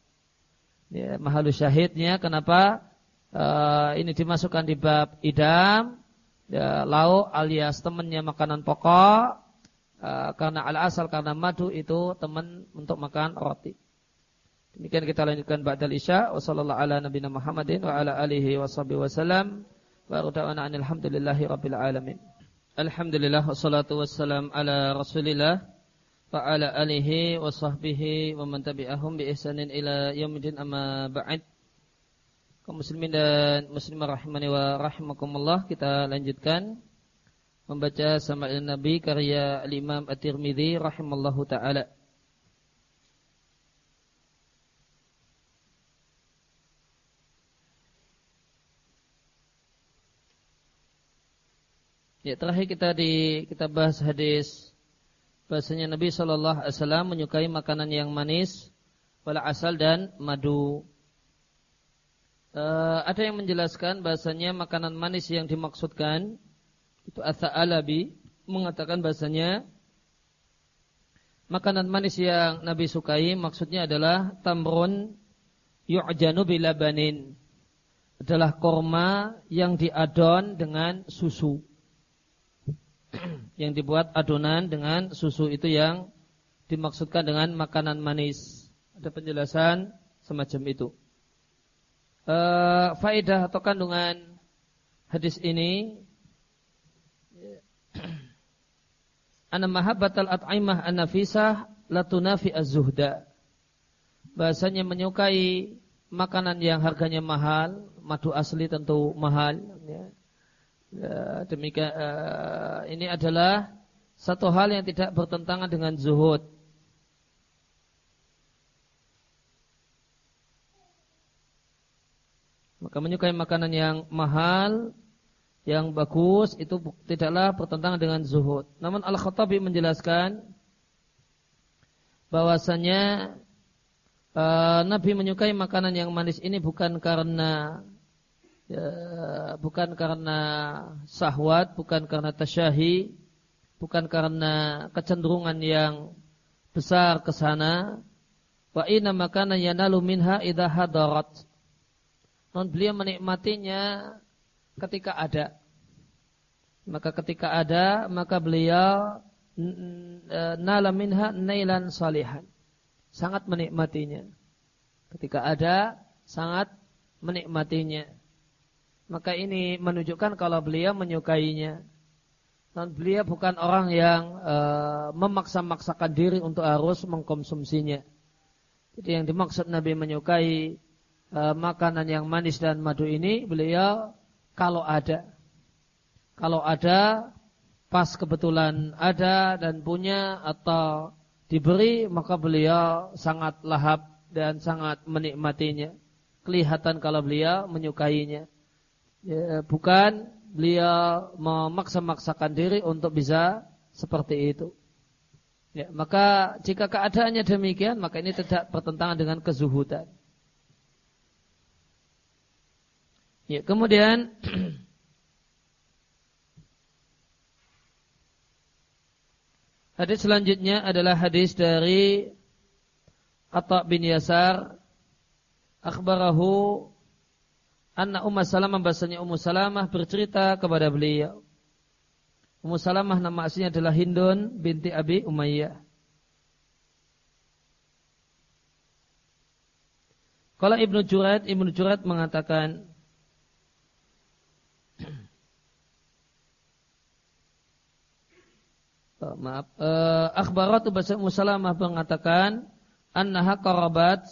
Ya, mahalu syahidnya kenapa uh, ini dimasukkan di bab idam, ya, lauk alias temannya makanan pokok, uh, karena al asal karena madu itu teman untuk makan roti. Demikian kita lanjutkan ba'dal isya wa ala nabiyina Muhammadin wa ala alihi wa sahbihi wasallam wa rutawana alhamdulillahi rabbil alamin. Alhamdulillah wassalatu wassalam ala Rasulillah wa ala alihi wa sahbihi wa man tabi'ahum bi ihsanin ila yaumil amma ba'd. Kaum muslimin dan muslimah rahimani wa rahimakumullah kita lanjutkan membaca Sama'il Nabi karya Al-Imam At-Tirmidzi rahimallahu taala. Ya, terakhir kita di kita bahas hadis bahasanya Nabi Shallallahu Alaihi Wasallam menyukai makanan yang manis, wala asal dan madu. Uh, ada yang menjelaskan bahasanya makanan manis yang dimaksudkan itu asa alabi mengatakan bahasanya makanan manis yang Nabi sukai maksudnya adalah tamrun yu'janu bilabanin adalah korma yang diadon dengan susu. yang dibuat adonan dengan susu itu yang dimaksudkan dengan makanan manis. Ada penjelasan semacam itu. E, faedah atau kandungan hadis ini Anna mahabbatal at'imah an-nafisah latunafi az-zuhda. Bahasanya menyukai makanan yang harganya mahal, madu asli tentu mahal, ya. Ya, demikian uh, ini adalah satu hal yang tidak bertentangan dengan zuhud. Maka menyukai makanan yang mahal, yang bagus itu tidaklah bertentangan dengan zuhud. Namun Al-Khattabi menjelaskan bahwasanya uh, Nabi menyukai makanan yang manis ini bukan karena ya, bukan karena sahwat, bukan karena tasyahi, bukan karena kecenderungan yang besar ke sana. Wa inna makana yanalu minha idha hadarat. Non beliau menikmatinya ketika ada. Maka ketika ada, maka beliau e, nala minha nailan salihan. Sangat menikmatinya. Ketika ada, sangat menikmatinya. Maka ini menunjukkan kalau beliau menyukainya. Dan beliau bukan orang yang e, memaksa-maksakan diri untuk harus mengkonsumsinya. Jadi yang dimaksud Nabi menyukai e, makanan yang manis dan madu ini, beliau kalau ada kalau ada pas kebetulan ada dan punya atau diberi maka beliau sangat lahap dan sangat menikmatinya. Kelihatan kalau beliau menyukainya. Ya, bukan beliau memaksa-maksakan diri untuk bisa seperti itu. Ya, maka jika keadaannya demikian, maka ini tidak bertentangan dengan kezuhudan. Ya, kemudian [clears throat] Hadis selanjutnya adalah hadis dari Atta bin Yasar akhbarahu anna Ummu Salamah bahasanya Ummu Salamah bercerita kepada beliau. Ummu Salamah nama aslinya adalah Hindun binti Abi Umayyah. Kalau Ibnu Jurat, Ibnu Jurat mengatakan uh, maaf. Uh, akhbaratu Musalamah mengatakan annaha qarabat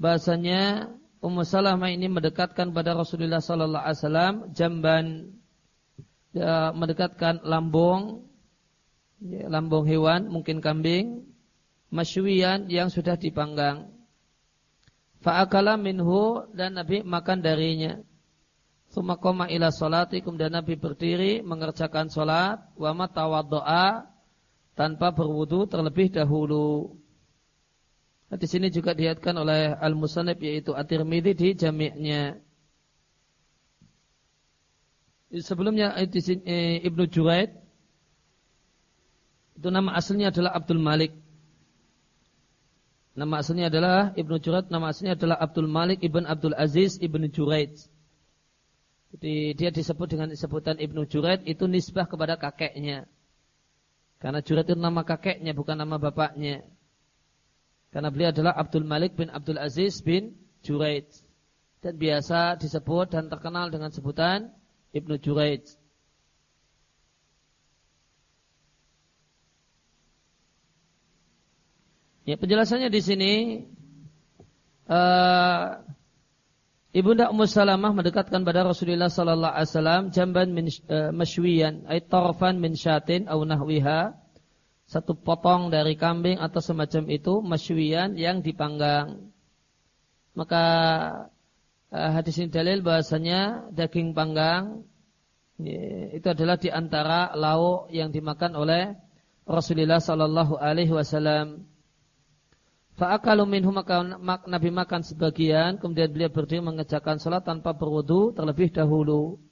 bahasanya Ummu Salamah ini mendekatkan pada Rasulullah sallallahu alaihi wasallam jamban. Ya, mendekatkan lambung ya, lambung hewan mungkin kambing masywiyan yang sudah dipanggang. Fa'akala minhu dan Nabi makan darinya Suma koma ila solati kemudian Nabi berdiri mengerjakan solat wa doa tanpa berwudu terlebih dahulu. Nah, di sini juga dilihatkan oleh al musanib yaitu At-Tirmidzi di jami'nya. Sebelumnya sini, eh, Ibnu Juraid itu nama aslinya adalah Abdul Malik. Nama aslinya adalah Ibnu Juraid, nama aslinya adalah Abdul Malik ibn Abdul Aziz ibn Juraid. Jadi dia disebut dengan sebutan Ibnu Juraid itu nisbah kepada kakeknya. Karena Juraid itu nama kakeknya bukan nama bapaknya. Karena beliau adalah Abdul Malik bin Abdul Aziz bin Juraid. Dan biasa disebut dan terkenal dengan sebutan Ibnu Juraid. Ya penjelasannya di sini uh, Ibunda Ummu Salamah mendekatkan pada Rasulullah sallallahu alaihi wasallam jamban min uh, masywiyan ay tarfan min syatin aw nahwiha satu potong dari kambing atau semacam itu masywiyan yang dipanggang. Maka uh, hadis ini dalil bahasanya daging panggang ya, itu adalah di antara lauk yang dimakan oleh Rasulullah sallallahu alaihi wasallam. Fa'akalu minhu maka Nabi makan sebagian, kemudian beliau berdiri mengerjakan sholat tanpa berwudu terlebih dahulu.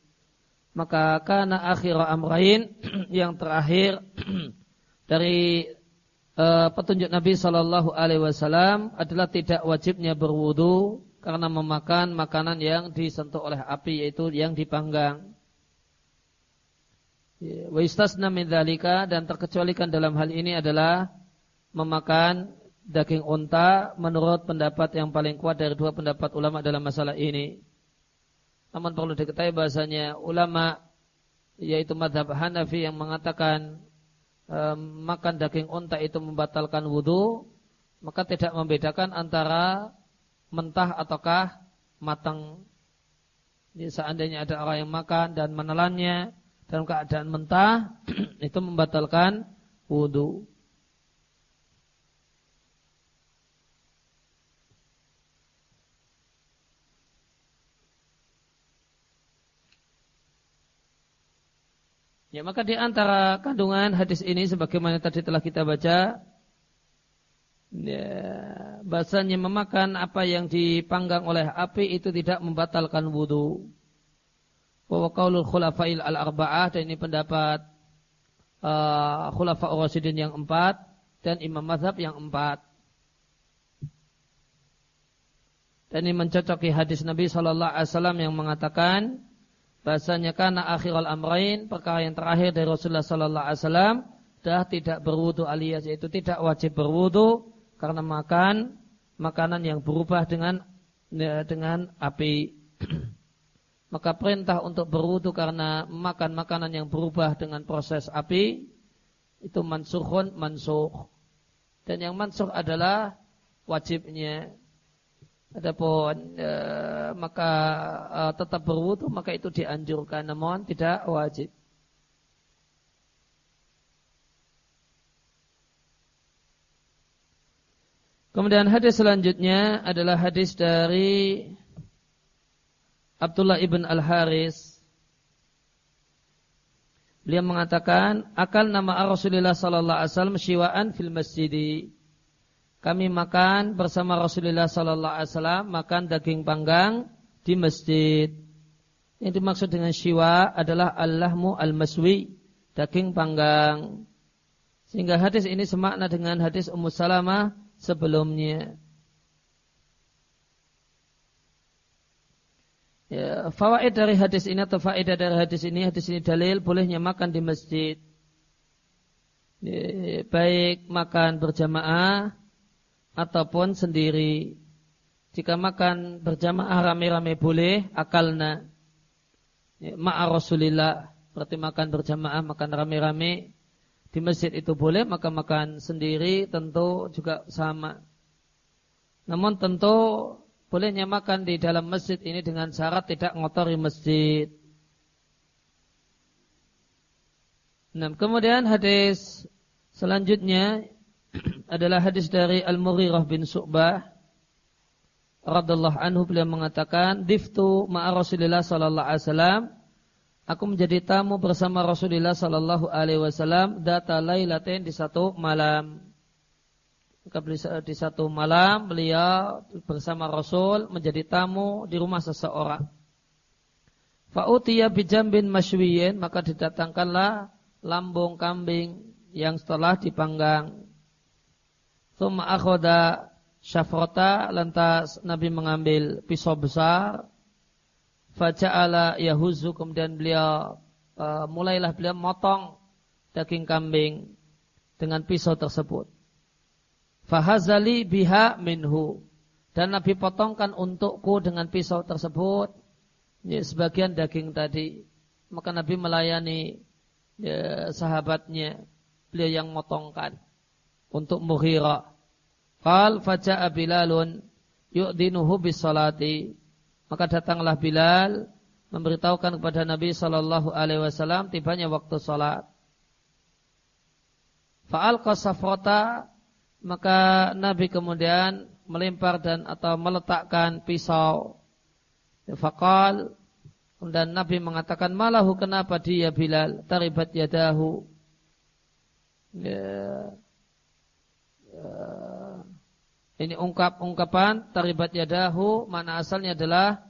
Maka karena akhir amrain [clears throat] yang terakhir [clears throat] dari uh, petunjuk Nabi Shallallahu Alaihi Wasallam adalah tidak wajibnya berwudu karena memakan makanan yang disentuh oleh api yaitu yang dipanggang. Wa istasna min dan terkecualikan dalam hal ini adalah memakan daging unta menurut pendapat yang paling kuat dari dua pendapat ulama dalam masalah ini. Namun perlu diketahui bahasanya ulama yaitu madhab Hanafi yang mengatakan um, makan daging unta itu membatalkan wudhu, maka tidak membedakan antara mentah ataukah matang. Jadi seandainya ada orang yang makan dan menelannya dalam keadaan mentah, [clears throat] itu membatalkan wudhu. Ya maka di antara kandungan hadis ini sebagaimana tadi telah kita baca ya, bahasanya memakan apa yang dipanggang oleh api itu tidak membatalkan wudhu. Wa qaulul khulafail al-arba'ah dan ini pendapat uh, khulafa rasyidin yang empat dan imam mazhab yang empat. Dan ini mencocoki hadis Nabi Shallallahu Alaihi Wasallam yang mengatakan bahasanya karena akhirul amrain perkara yang terakhir dari Rasulullah sallallahu alaihi wasallam dah tidak berwudu alias yaitu tidak wajib berwudu karena makan makanan yang berubah dengan ya, dengan api. [clears throat] Maka perintah untuk berwudu karena makan makanan yang berubah dengan proses api itu mansukhun mansuh. Dan yang mansuh adalah wajibnya Adapun e, maka e, tetap berwudu maka itu dianjurkan namun tidak wajib. Kemudian hadis selanjutnya adalah hadis dari Abdullah ibn Al-Haris. Beliau mengatakan, akal nama Rasulullah sallallahu alaihi wasallam syiwaan fil masjid. Kami makan bersama Rasulullah sallallahu alaihi wasallam makan daging panggang di masjid. Yang dimaksud dengan syiwa adalah allahmu al-maswi, daging panggang. Sehingga hadis ini semakna dengan hadis Ummu Salamah sebelumnya. Ya, fawaid dari hadis ini atau faedah dari hadis ini, hadis ini dalil bolehnya makan di masjid. Ya, baik makan berjamaah ataupun sendiri. Jika makan berjamaah rame-rame boleh, akalna. Ya, Ma'a Rasulillah, berarti makan berjamaah, makan rame-rame. Di masjid itu boleh, maka makan sendiri tentu juga sama. Namun tentu bolehnya makan di dalam masjid ini dengan syarat tidak ngotori masjid. Nah, kemudian hadis selanjutnya adalah hadis dari Al-Mughirah bin Su'bah radallahu anhu beliau mengatakan diftu ma'a Rasulillah sallallahu alaihi wasallam aku menjadi tamu bersama Rasulullah sallallahu alaihi wasallam data lailatain di satu malam di satu malam beliau bersama Rasul menjadi tamu di rumah seseorang. Fa'utiya bijambin masywiyin maka didatangkanlah lambung kambing yang setelah dipanggang. Thumma akhoda syafrota lantas Nabi mengambil pisau besar. Faja'ala yahuzu kemudian beliau uh, mulailah beliau motong daging kambing dengan pisau tersebut. Fahazali biha minhu dan Nabi potongkan untukku dengan pisau tersebut ya, sebagian daging tadi. Maka Nabi melayani ya, sahabatnya beliau yang motongkan untuk Mughirah. Qal faja'a Bilalun yu'dinuhu bis salati. Maka datanglah Bilal memberitahukan kepada Nabi sallallahu alaihi wasallam tibanya waktu salat. Fa'al qasafrata maka Nabi kemudian melempar dan atau meletakkan pisau. Faqal dan Nabi mengatakan malahu kenapa dia Bilal taribat yadahu. Ya, ya, ini ungkap-ungkapan taribat yadahu mana asalnya adalah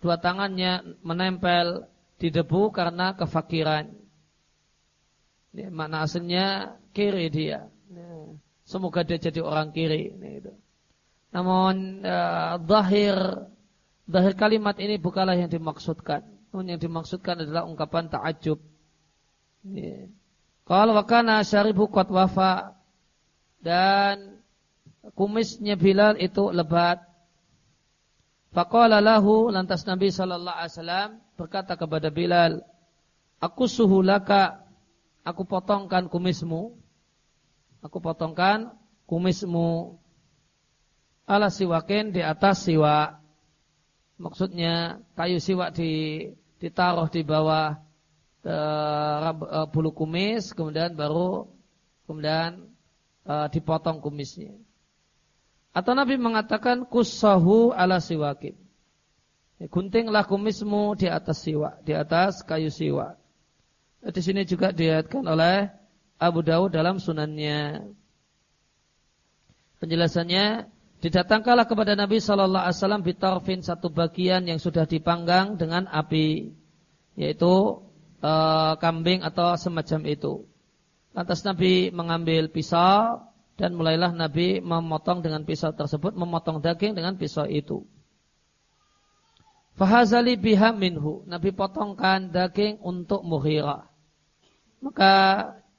dua tangannya menempel di debu karena kefakiran. Ini mana asalnya kiri dia. Semoga dia jadi orang kiri. Ini Namun uh, zahir zahir kalimat ini bukanlah yang dimaksudkan. Namun yang dimaksudkan adalah ungkapan ta'ajub. Kalau wakana syaribu qad wafa dan kumisnya Bilal itu lebat. Faqala lahu lantas Nabi sallallahu alaihi wasallam berkata kepada Bilal, "Aku suhulaka, aku potongkan kumismu. Aku potongkan kumismu ala siwakin di atas siwak." Maksudnya kayu siwak di ditaruh di bawah uh, bulu kumis, kemudian baru kemudian uh, dipotong kumisnya. Atau Nabi mengatakan kusahu ala siwakin. Guntinglah kumismu di atas siwa, di atas kayu siwa. Di sini juga dilihatkan oleh Abu Dawud dalam sunannya. Penjelasannya, didatangkanlah kepada Nabi Shallallahu Alaihi Wasallam bitarfin satu bagian yang sudah dipanggang dengan api, yaitu e, kambing atau semacam itu. Lantas Nabi mengambil pisau, dan mulailah Nabi memotong dengan pisau tersebut, memotong daging dengan pisau itu. Fahazali biha minhu. Nabi potongkan daging untuk Mughirah. Maka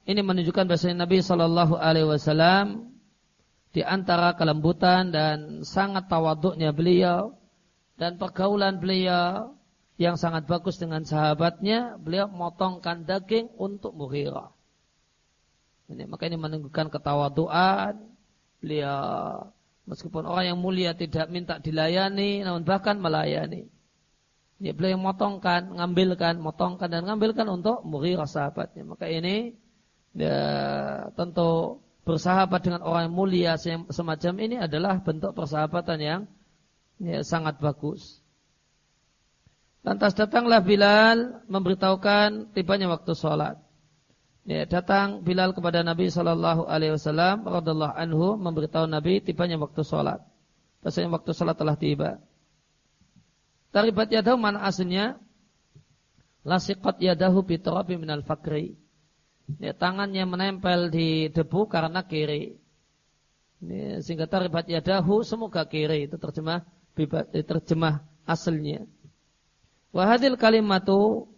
ini menunjukkan bahasanya Nabi Shallallahu Alaihi Wasallam di antara kelembutan dan sangat tawaduknya beliau dan pergaulan beliau yang sangat bagus dengan sahabatnya, beliau motongkan daging untuk Mughirah. Ini, maka ini menunjukkan ketawaduan beliau meskipun orang yang mulia tidak minta dilayani namun bahkan melayani. Ya, beliau motongkan, ngambilkan, motongkan dan ngambilkan untuk Mughirah sahabatnya. Maka ini ya, tentu bersahabat dengan orang yang mulia semacam ini adalah bentuk persahabatan yang ya, sangat bagus. Lantas datanglah Bilal memberitahukan tibanya waktu sholat. Ya, datang Bilal kepada Nabi Shallallahu Alaihi Wasallam radhiallahu anhu memberitahu Nabi tibanya waktu sholat. Bahasanya waktu sholat telah tiba. Taribat yadahu mana aslinya? Lasiqat yadahu bitarabi minal fakri. Ya, tangannya menempel di debu karena kiri. Ya, sehingga taribat yadahu semoga kiri. Itu terjemah terjemah aslinya. Wahadil kalimatu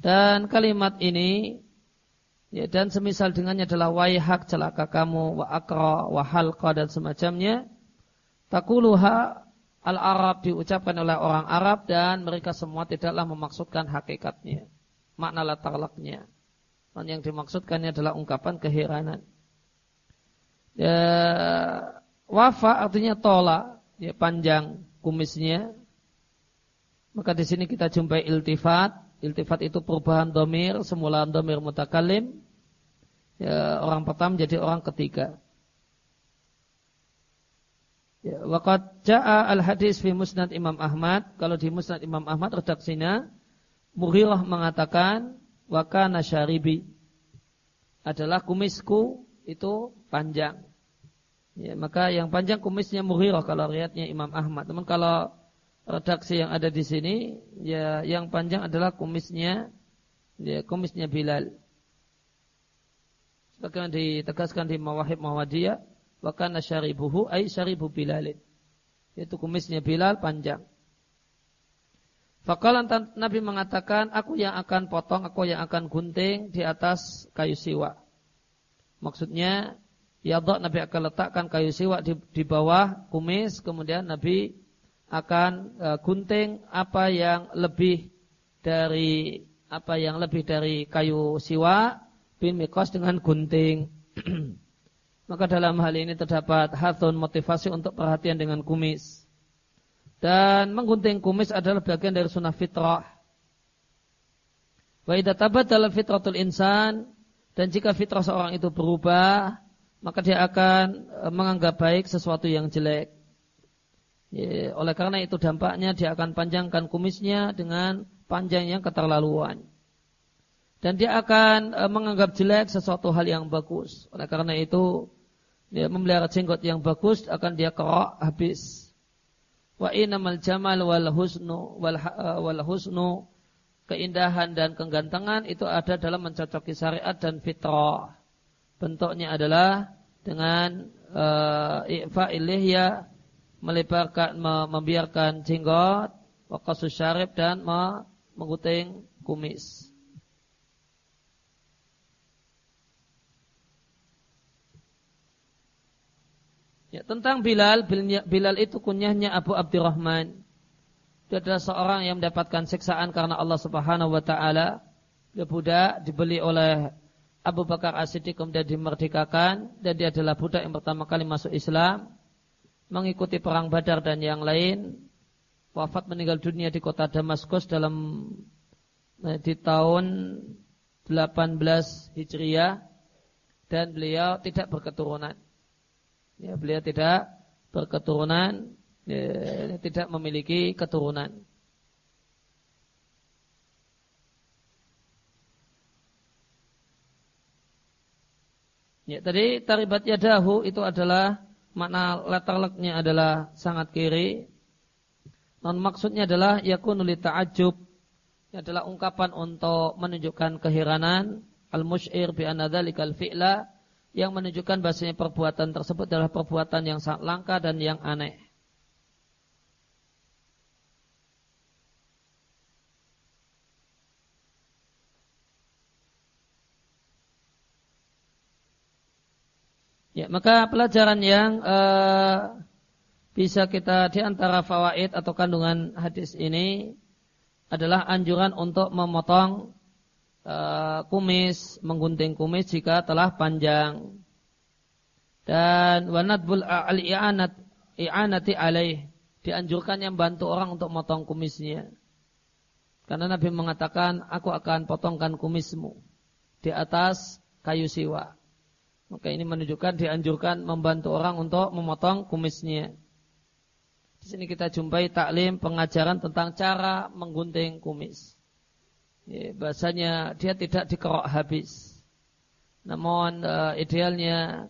dan kalimat ini ya, dan semisal dengannya adalah wayhak celaka kamu wa akra wa halqa dan semacamnya takuluha Al-Arab diucapkan oleh orang Arab dan mereka semua tidaklah memaksudkan hakikatnya. Makna latarlaknya. Dan yang dimaksudkannya adalah ungkapan keheranan. Ya, wafa artinya tolak, ya, panjang kumisnya. Maka di sini kita jumpai iltifat. Iltifat itu perubahan domir, semula domir mutakalim. Ya, orang pertama jadi orang ketiga. Ya, waqad jaa al-hadis fi Musnad Imam Ahmad. Kalau di Musnad Imam Ahmad redaksinya Mughirah mengatakan wa kana syaribi adalah kumisku itu panjang. Ya, maka yang panjang kumisnya Mughirah kalau riatnya Imam Ahmad. Namun kalau redaksi yang ada di sini ya yang panjang adalah kumisnya ya kumisnya Bilal. Sebagaimana ditegaskan di Mawahib Mawadiyah wa kana syaribuhu ay syaribu Bilalin. Itu kumisnya Bilal panjang. Fakalan Nabi mengatakan, aku yang akan potong, aku yang akan gunting di atas kayu siwa. Maksudnya, ya dok Nabi akan letakkan kayu siwa di, di bawah kumis, kemudian Nabi akan uh, gunting apa yang lebih dari apa yang lebih dari kayu siwa bin mikos dengan gunting. [clears throat] Maka dalam hal ini terdapat hatun motivasi untuk perhatian dengan kumis. Dan menggunting kumis adalah bagian dari sunnah fitrah. Wa idza tabaddala fitratul insan dan jika fitrah seorang itu berubah, maka dia akan e, menganggap baik sesuatu yang jelek. Ya, oleh karena itu dampaknya dia akan panjangkan kumisnya dengan panjang yang keterlaluan. Dan dia akan e, menganggap jelek sesuatu hal yang bagus. Oleh karena itu dia memelihara jenggot yang bagus akan dia kerok habis. Wa inamal jamal wal husnu wal, uh, wal husnu keindahan dan kegantengan itu ada dalam mencocoki syariat dan fitrah. Bentuknya adalah dengan uh, ifa ilihya melebarkan membiarkan jenggot, waqasus syarib dan menguting kumis. Ya, tentang Bilal, Bilal itu kunyahnya Abu Abdurrahman. Dia adalah seorang yang mendapatkan siksaan karena Allah Subhanahu wa taala. Dia budak dibeli oleh Abu Bakar As-Siddiq kemudian dimerdekakan dan dia adalah budak yang pertama kali masuk Islam, mengikuti perang Badar dan yang lain. Wafat meninggal dunia di kota Damaskus dalam eh, di tahun 18 Hijriah dan beliau tidak berketurunan. Ya, beliau tidak berketurunan, ya, tidak memiliki keturunan. Ya, tadi taribat yadahu itu adalah makna letak adalah sangat kiri. Non maksudnya adalah yakunu li adalah ungkapan untuk menunjukkan keheranan al-musy'ir bi anna dzalikal fi'la yang menunjukkan bahasanya perbuatan tersebut adalah perbuatan yang sangat langka dan yang aneh. Ya, maka pelajaran yang uh, bisa kita di antara fawaid atau kandungan hadis ini adalah anjuran untuk memotong uh, kumis, menggunting kumis jika telah panjang. Dan wanadbul al-i'anat i'anati alaih dianjurkan yang bantu orang untuk motong kumisnya. Karena Nabi mengatakan, aku akan potongkan kumismu di atas kayu siwa. Maka ini menunjukkan dianjurkan membantu orang untuk memotong kumisnya. Di sini kita jumpai taklim pengajaran tentang cara menggunting kumis. Ya, bahasanya dia tidak dikerok habis. Namun uh, idealnya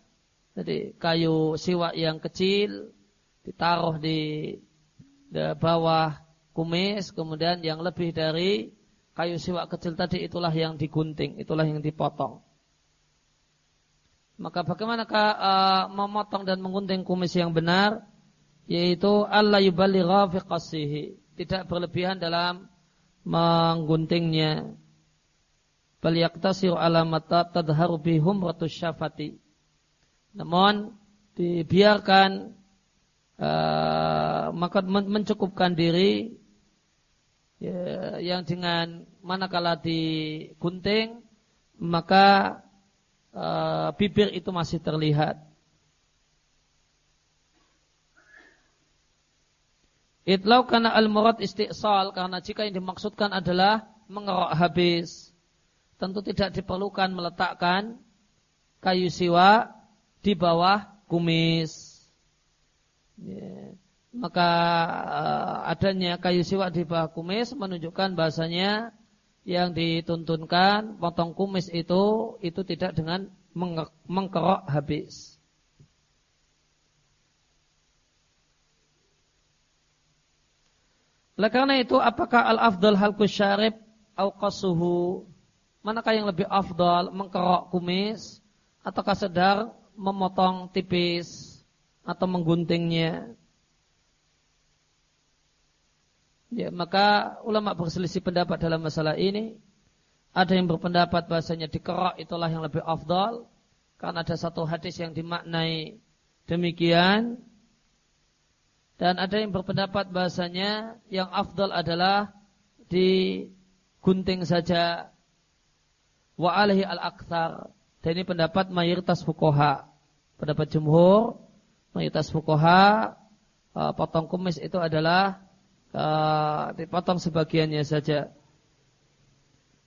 jadi kayu siwa yang kecil ditaruh di, di bawah kumis, kemudian yang lebih dari kayu siwa kecil tadi itulah yang digunting, itulah yang dipotong. Maka bagaimanakah uh, memotong dan menggunting kumis yang benar? yaitu Allah yuballigha fi qasihi, tidak berlebihan dalam mengguntingnya. Bal yaktasiru ala mata tadharu bihum syafati. Namun dibiarkan uh, maka mencukupkan diri ya, yang dengan manakala digunting maka uh, bibir itu masih terlihat Itlau karena al-murad istiqsal karena jika yang dimaksudkan adalah mengerok habis. Tentu tidak diperlukan meletakkan kayu siwa di bawah kumis. Ya. Maka uh, adanya kayu siwa di bawah kumis menunjukkan bahasanya yang dituntunkan potong kumis itu itu tidak dengan mengkerok habis. Oleh karena itu, apakah al-afdal halkus syarib au qasuhu? Manakah yang lebih afdal mengkerok kumis ataukah sedar memotong tipis atau mengguntingnya? Ya, maka ulama berselisih pendapat dalam masalah ini. Ada yang berpendapat bahasanya dikerok itulah yang lebih afdal karena ada satu hadis yang dimaknai demikian dan ada yang berpendapat bahasanya yang afdal adalah digunting saja wa alaihi al-akthar. Dan ini pendapat mayoritas fukoha. Pendapat jumhur, mayoritas fukoha, uh, potong kumis itu adalah uh, dipotong sebagiannya saja.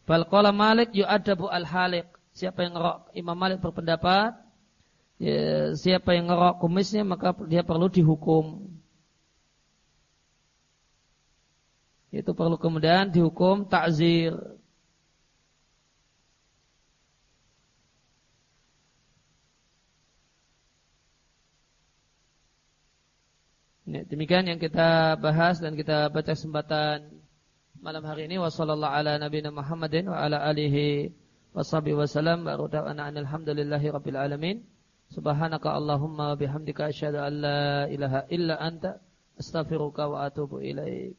Balqala Malik yu'adabu al-halik. Siapa yang ngerok, Imam Malik berpendapat, ya, siapa yang ngerok kumisnya maka dia perlu dihukum. itu perlu kemudian dihukum takzir. Ya, demikian yang kita bahas dan kita baca kesempatan malam hari ini. Ala nabiyina Muhammadin wa ala alihi washabihi wasallam wa alhamdulillahi rabbil alamin. Subhanaka allahumma bihamdika asyhadu an la ilaha illa anta astaghfiruka wa atubu ilaik